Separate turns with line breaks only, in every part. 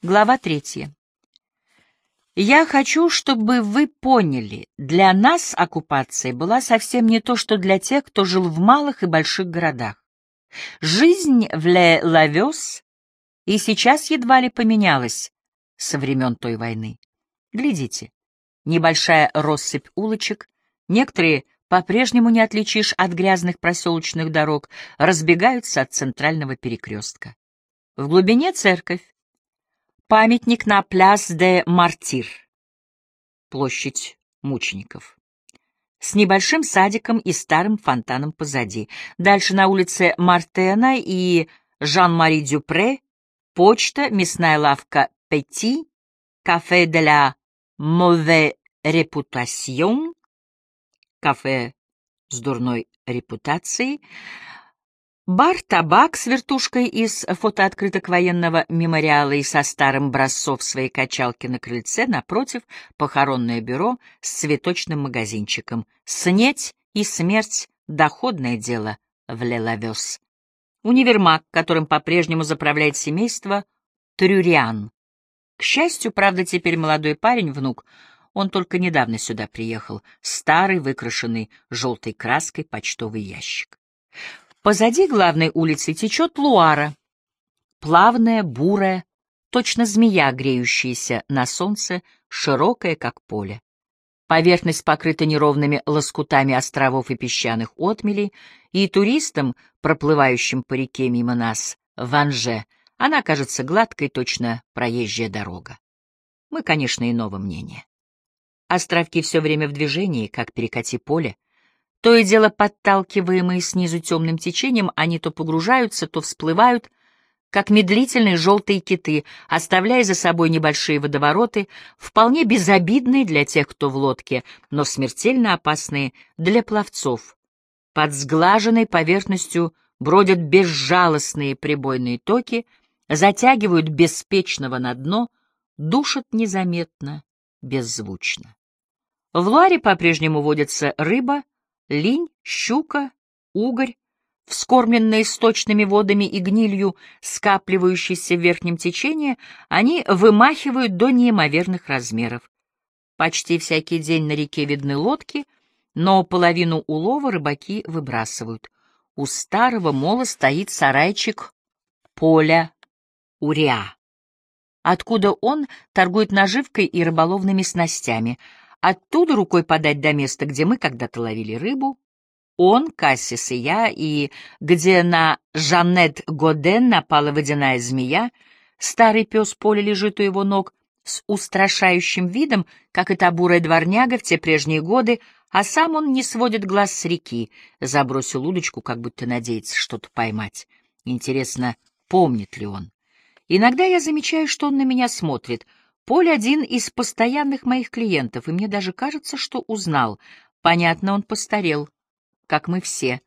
Глава третья. Я хочу, чтобы вы поняли, для нас оккупация была совсем не то, что для тех, кто жил в малых и больших городах. Жизнь в Ле-Лавёс и сейчас едва ли поменялась со времен той войны. Глядите, небольшая россыпь улочек, некоторые по-прежнему не отличишь от грязных проселочных дорог, разбегаются от центрального перекрестка. В глубине церковь, Памятник на пляс де Мартир. Площадь мучеников. С небольшим садиком и старым фонтаном позади. Дальше на улице Мартена и Жан-Мари Дюпре, почта, мясная лавка Пети, кафе де ла Мове Репутасьон, кафе с дурной репутацией, Бар «Табак» с вертушкой из фотооткрыток военного мемориала и со старым брассов своей качалки на крыльце, напротив, похоронное бюро с цветочным магазинчиком. Снеть и смерть — доходное дело в Лелавес. Универмаг, которым по-прежнему заправляет семейство Трюриан. К счастью, правда, теперь молодой парень, внук, он только недавно сюда приехал, старый, выкрашенный желтой краской почтовый ящик. Позади главной улицы течет Луара, плавная, бурая, точно змея, греющаяся на солнце, широкая, как поле. Поверхность покрыта неровными лоскутами островов и песчаных отмелей, и туристам, проплывающим по реке мимо нас, в Анже, она кажется гладкой, точно проезжая дорога. Мы, конечно, иного мнения. Островки все время в движении, как перекати поле, то и дело подталкиваемые снизу темным течением, они то погружаются, то всплывают, как медлительные желтые киты, оставляя за собой небольшие водовороты, вполне безобидные для тех, кто в лодке, но смертельно опасные для пловцов. Под сглаженной поверхностью бродят безжалостные прибойные токи, затягивают беспечного на дно, душат незаметно, беззвучно. В Луаре по-прежнему водится рыба — линь, щука, угорь, вскормленные сточными водами и гнилью, скапливающейся в верхнем течении, они вымахивают до неимоверных размеров. Почти всякий день на реке видны лодки, но половину улова рыбаки выбрасывают. У старого мола стоит сарайчик поля Уря, откуда он торгует наживкой и рыболовными снастями — Оттуда рукой подать до места, где мы когда-то ловили рыбу. Он, Кассис и я, и где на Жанет Годен напала водяная змея, старый пес Поля лежит у его ног с устрашающим видом, как и та бурая дворняга в те прежние годы, а сам он не сводит глаз с реки, забросил удочку, как будто надеется что-то поймать. Интересно, помнит ли он? Иногда я замечаю, что он на меня смотрит — Поль один из постоянных моих клиентов, и мне даже кажется, что узнал. Понятно, он постарел, как мы все.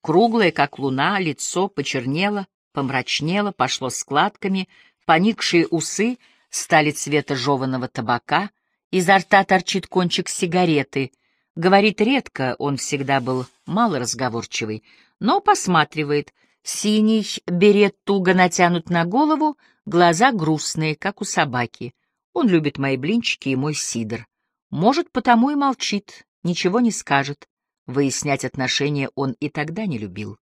Круглое, как луна, лицо почернело, помрачнело, пошло складками, поникшие усы стали цвета жеванного табака, изо рта торчит кончик сигареты. Говорит редко, он всегда был малоразговорчивый, но посматривает. Синий берет туго натянут на голову, глаза грустные, как у собаки. Он любит мои блинчики и мой сидр. Может, потому и молчит, ничего не скажет. Выяснять отношения он и тогда не любил.